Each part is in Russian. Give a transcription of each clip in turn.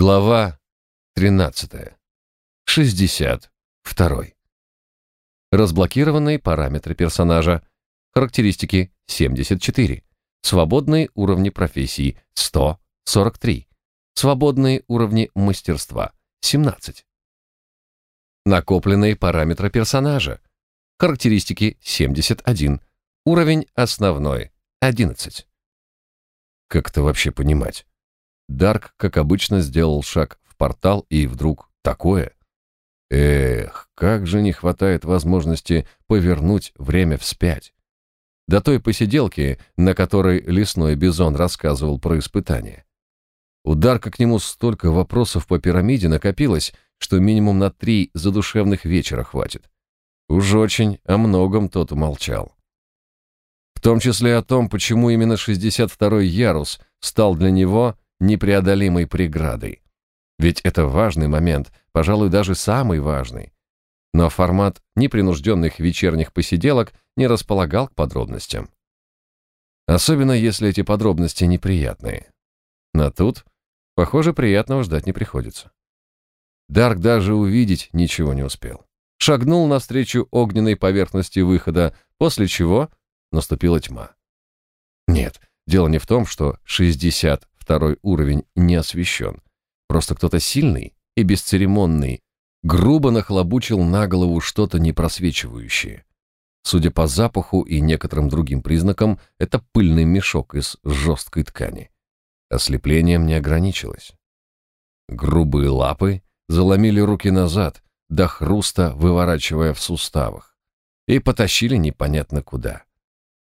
Глава 13. 62. Разблокированные параметры персонажа. Характеристики 74. Свободные уровни профессий 143. Свободные уровни мастерства 17. Накопленные параметры персонажа. Характеристики 71. Уровень основной 11. Как это вообще понимать? Дарк, как обычно, сделал шаг в портал, и вдруг такое. Эх, как же не хватает возможности повернуть время вспять. До той посиделки, на которой лесной бизон рассказывал про испытания. У Дарка к нему столько вопросов по пирамиде накопилось, что минимум на три задушевных вечера хватит. Уж очень о многом тот умолчал. В том числе о том, почему именно 62-й ярус стал для него непреодолимой преградой. Ведь это важный момент, пожалуй, даже самый важный. Но формат непринужденных вечерних посиделок не располагал к подробностям. Особенно если эти подробности неприятные. Но тут, похоже, приятного ждать не приходится. Дарк даже увидеть ничего не успел. Шагнул навстречу огненной поверхности выхода, после чего наступила тьма. Нет, дело не в том, что 60 второй уровень не освещен. Просто кто-то сильный и бесцеремонный грубо нахлобучил на голову что-то непросвечивающее. Судя по запаху и некоторым другим признакам, это пыльный мешок из жесткой ткани. Ослеплением не ограничилось. Грубые лапы заломили руки назад, до хруста выворачивая в суставах, и потащили непонятно куда.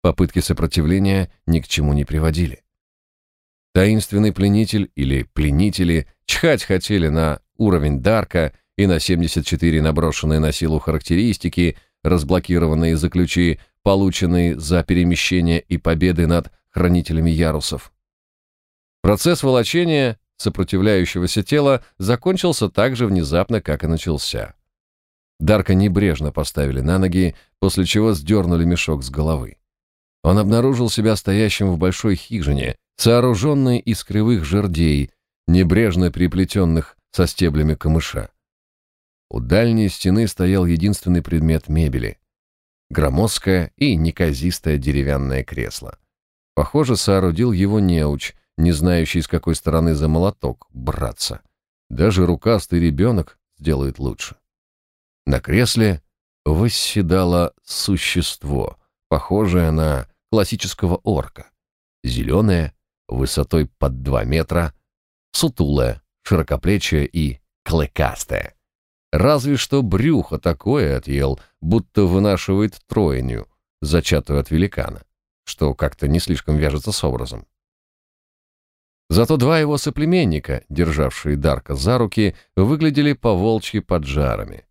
Попытки сопротивления ни к чему не приводили. Таинственный пленитель или пленители чхать хотели на уровень Дарка и на 74 наброшенные на силу характеристики, разблокированные за ключи, полученные за перемещение и победы над хранителями ярусов. Процесс волочения сопротивляющегося тела закончился так же внезапно, как и начался. Дарка небрежно поставили на ноги, после чего сдернули мешок с головы. Он обнаружил себя стоящим в большой хижине, сооруженной из кривых жердей, небрежно приплетенных со стеблями камыша. У дальней стены стоял единственный предмет мебели — громоздкое и неказистое деревянное кресло. Похоже, соорудил его неуч, не знающий, с какой стороны за молоток браться. Даже рукастый ребенок сделает лучше. На кресле восседало существо, похожее на классического орка. Зеленое, высотой под два метра, сутулая, широкоплечая и клыкастая. Разве что брюхо такое отъел, будто вынашивает тройню, зачатую от великана, что как-то не слишком вяжется с образом. Зато два его соплеменника, державшие Дарка за руки, выглядели по-волчьи поджарами.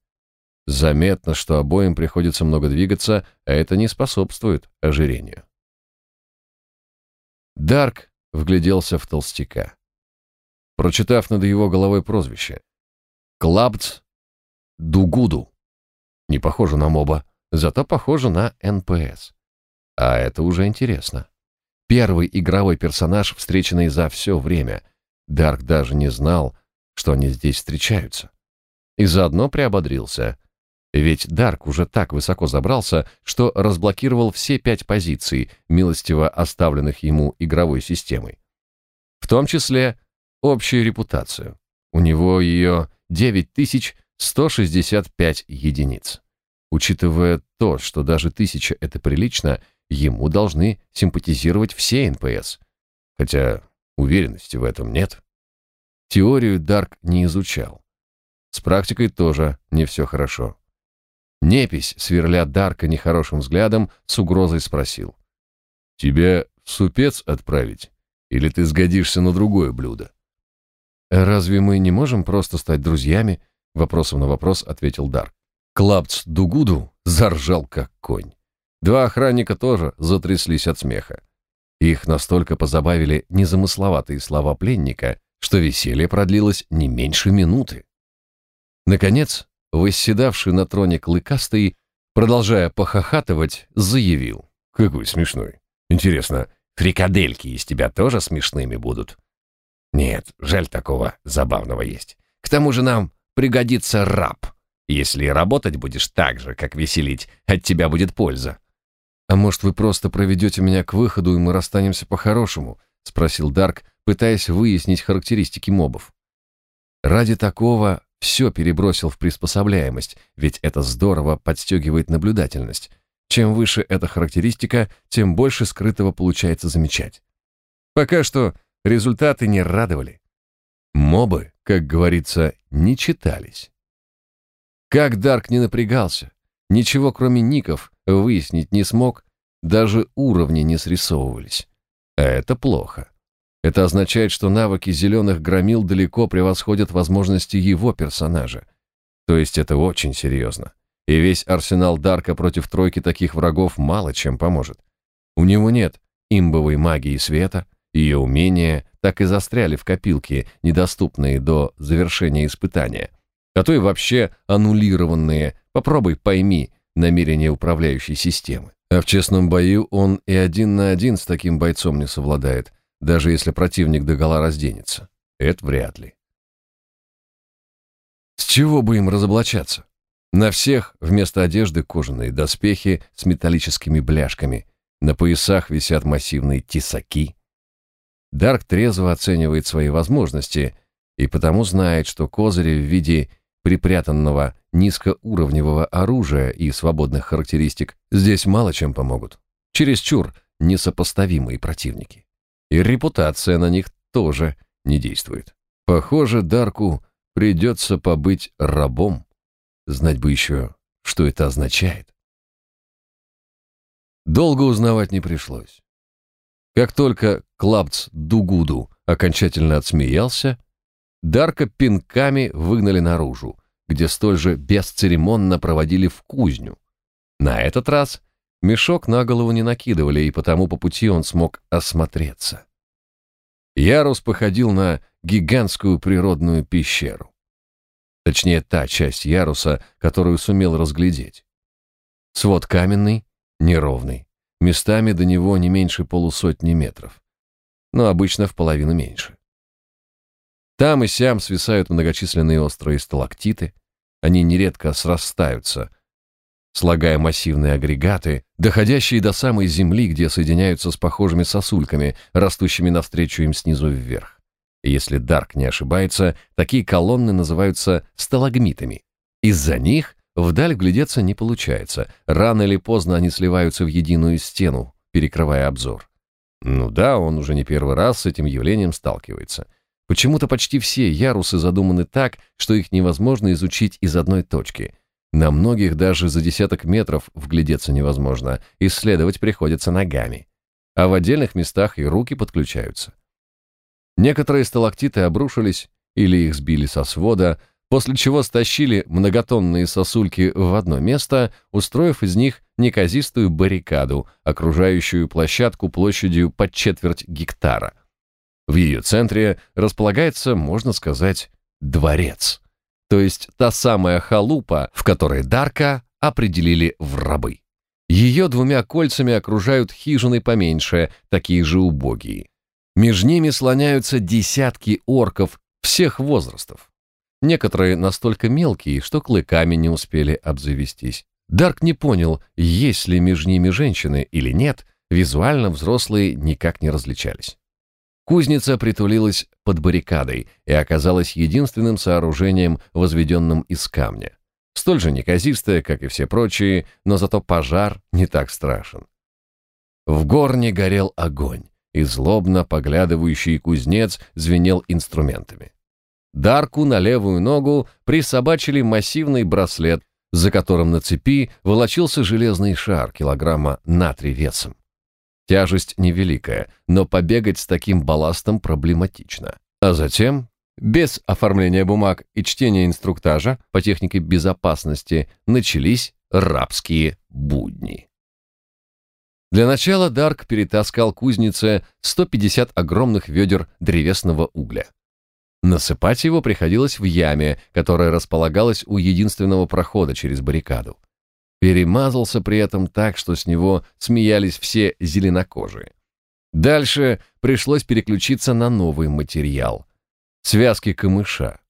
Заметно, что обоим приходится много двигаться, а это не способствует ожирению. Дарк вгляделся в толстяка. Прочитав над его головой прозвище. Клабц Дугуду. Не похоже на моба, зато похоже на НПС. А это уже интересно. Первый неигровой персонаж, встреченный за все время. Дарк даже не знал, что они здесь встречаются. И заодно приободрился. Ведь Дарк уже так высоко забрался, что разблокировал все пять позиций, милостиво оставленных ему игровой системой. В том числе общую репутацию. У него ее 9165 единиц. Учитывая то, что даже тысяча — это прилично, ему должны симпатизировать все НПС. Хотя уверенности в этом нет. Теорию Дарк не изучал. С практикой тоже не все хорошо. Непись, сверля Дарка нехорошим взглядом, с угрозой спросил. «Тебя в супец отправить? Или ты сгодишься на другое блюдо?» «Разве мы не можем просто стать друзьями?» Вопросом на вопрос ответил Дарк. Клапц Дугуду заржал, как конь. Два охранника тоже затряслись от смеха. Их настолько позабавили незамысловатые слова пленника, что веселье продлилось не меньше минуты. Наконец, восседавший на троне клыкастый, продолжая похохатывать, заявил. «Какой смешной. Интересно, фрикадельки из тебя тоже смешными будут?» Нет, жаль такого забавного есть. К тому же нам пригодится раб. Если работать будешь так же, как веселить, от тебя будет польза. А может, вы просто проведете меня к выходу, и мы расстанемся по-хорошему? Спросил Дарк, пытаясь выяснить характеристики мобов. Ради такого все перебросил в приспособляемость, ведь это здорово подстегивает наблюдательность. Чем выше эта характеристика, тем больше скрытого получается замечать. Пока что результаты не радовали. Мобы, как говорится, не читались. Как Дарк не напрягался, ничего кроме ников выяснить не смог, даже уровни не срисовывались. А это плохо. Это означает, что навыки зеленых громил далеко превосходят возможности его персонажа. То есть это очень серьезно. И весь арсенал Дарка против тройки таких врагов мало чем поможет. У него нет имбовой магии света, ее умения так и застряли в копилке, недоступные до завершения испытания. А то и вообще аннулированные, попробуй пойми, намерения управляющей системы. А в честном бою он и один на один с таким бойцом не совладает, даже если противник догола разденется. Это вряд ли. С чего бы им разоблачаться? На всех вместо одежды кожаные доспехи с металлическими бляшками, на поясах висят массивные тесаки. Дарк трезво оценивает свои возможности и потому знает, что козыри в виде припрятанного низкоуровневого оружия и свободных характеристик здесь мало чем помогут. Чересчур несопоставимые противники. И репутация на них тоже не действует. Похоже, Дарку придется побыть рабом. Знать бы еще, что это означает. Долго узнавать не пришлось. Как только Клапц Дугуду окончательно отсмеялся, Дарка пинками выгнали наружу, где столь же бесцеремонно проводили в кузню. На этот раз мешок на голову не накидывали, и потому по пути он смог осмотреться. Ярус походил на гигантскую природную пещеру. Точнее, та часть яруса, которую сумел разглядеть. Свод каменный, неровный, местами до него не меньше полусотни метров, но обычно в половину меньше. Там и сям свисают многочисленные острые сталактиты, они нередко срастаются, слагая массивные агрегаты, доходящие до самой земли, где соединяются с похожими сосульками, растущими навстречу им снизу вверх. Если Дарк не ошибается, такие колонны называются сталагмитами. Из-за них вдаль глядеться не получается. Рано или поздно они сливаются в единую стену, перекрывая обзор. Ну да, он уже не первый раз с этим явлением сталкивается. Почему-то почти все ярусы задуманы так, что их невозможно изучить из одной точки. На многих даже за десяток метров вглядеться невозможно, исследовать приходится ногами. А в отдельных местах и руки подключаются. Некоторые сталактиты обрушились или их сбили со свода, после чего стащили многотонные сосульки в одно место, устроив из них неказистую баррикаду, окружающую площадку площадью под четверть гектара. В ее центре располагается, можно сказать, дворец, то есть та самая халупа, в которой Дарка определили в рабы. Ее двумя кольцами окружают хижины поменьше, такие же убогие. Между ними слоняются десятки орков всех возрастов. Некоторые настолько мелкие, что клыками не успели обзавестись. Дарк не понял, есть ли между ними женщины или нет, визуально взрослые никак не различались. Кузница притулилась под баррикадой и оказалась единственным сооружением, возведенным из камня. Столь же неказистое, как и все прочие, но зато пожар не так страшен. В горне горел огонь и злобно поглядывающий кузнец звенел инструментами. Дарку на левую ногу присобачили массивный браслет, за которым на цепи волочился железный шар килограмма на три весом. Тяжесть невеликая, но побегать с таким балластом проблематично. А затем, без оформления бумаг и чтения инструктажа по технике безопасности, начались рабские будни. Для начала Дарк перетаскал кузнице 150 огромных ведер древесного угля. Насыпать его приходилось в яме, которая располагалась у единственного прохода через баррикаду. Перемазался при этом так, что с него смеялись все зеленокожие. Дальше пришлось переключиться на новый материал. связки камыша.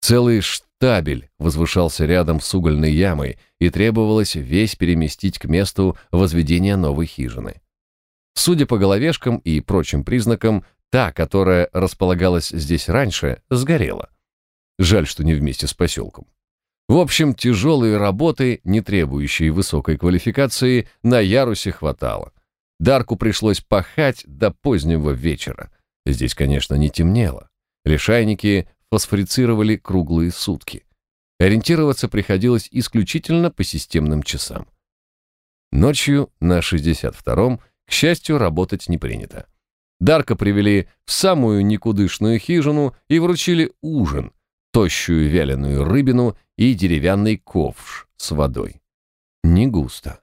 Целый штабель возвышался рядом с угольной ямой, и требовалось весь переместить к месту возведения новой хижины. Судя по головешкам и прочим признакам, та, которая располагалась здесь раньше, сгорела. Жаль, что не вместе с поселком. В общем, тяжелые работы, не требующие высокой квалификации, на ярусе хватало. Дарку пришлось пахать до позднего вечера. Здесь, конечно, не темнело. Лишайники фосфорицировали круглые сутки. Ориентироваться приходилось исключительно по системным часам. Ночью на 62-м, к счастью, работать не принято. Дарка привели в самую никудышную хижину и вручили ужин, тощую вяленую рыбину и деревянный ковш с водой. Не густо.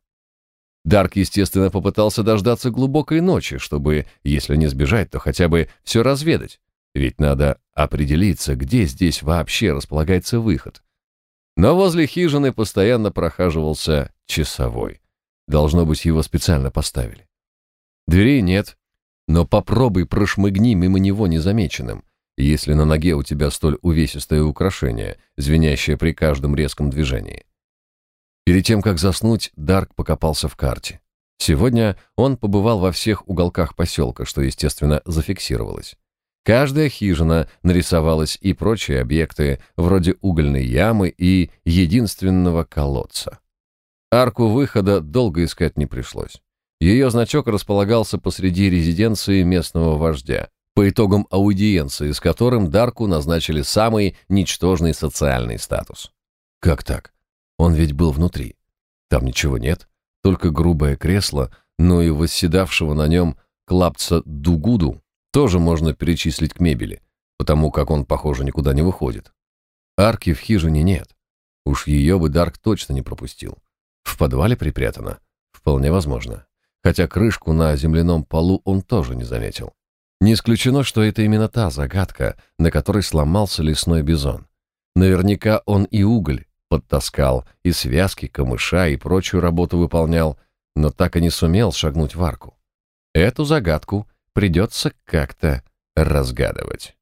Дарк, естественно, попытался дождаться глубокой ночи, чтобы, если не сбежать, то хотя бы все разведать. Ведь надо определиться, где здесь вообще располагается выход. Но возле хижины постоянно прохаживался часовой. Должно быть, его специально поставили. Дверей нет, но попробуй прошмыгни мимо него незамеченным если на ноге у тебя столь увесистое украшение, звенящее при каждом резком движении. Перед тем, как заснуть, Дарк покопался в карте. Сегодня он побывал во всех уголках поселка, что, естественно, зафиксировалось. Каждая хижина нарисовалась и прочие объекты, вроде угольной ямы и единственного колодца. Арку выхода долго искать не пришлось. Ее значок располагался посреди резиденции местного вождя, по итогам аудиенции, с которым Дарку назначили самый ничтожный социальный статус. Как так? Он ведь был внутри. Там ничего нет, только грубое кресло, но и восседавшего на нем клапца Дугуду тоже можно перечислить к мебели, потому как он, похоже, никуда не выходит. Арки в хижине нет. Уж ее бы Дарк точно не пропустил. В подвале припрятано? Вполне возможно. Хотя крышку на земляном полу он тоже не заметил. Не исключено, что это именно та загадка, на которой сломался лесной бизон. Наверняка он и уголь подтаскал, и связки, камыша и прочую работу выполнял, но так и не сумел шагнуть в арку. Эту загадку придется как-то разгадывать.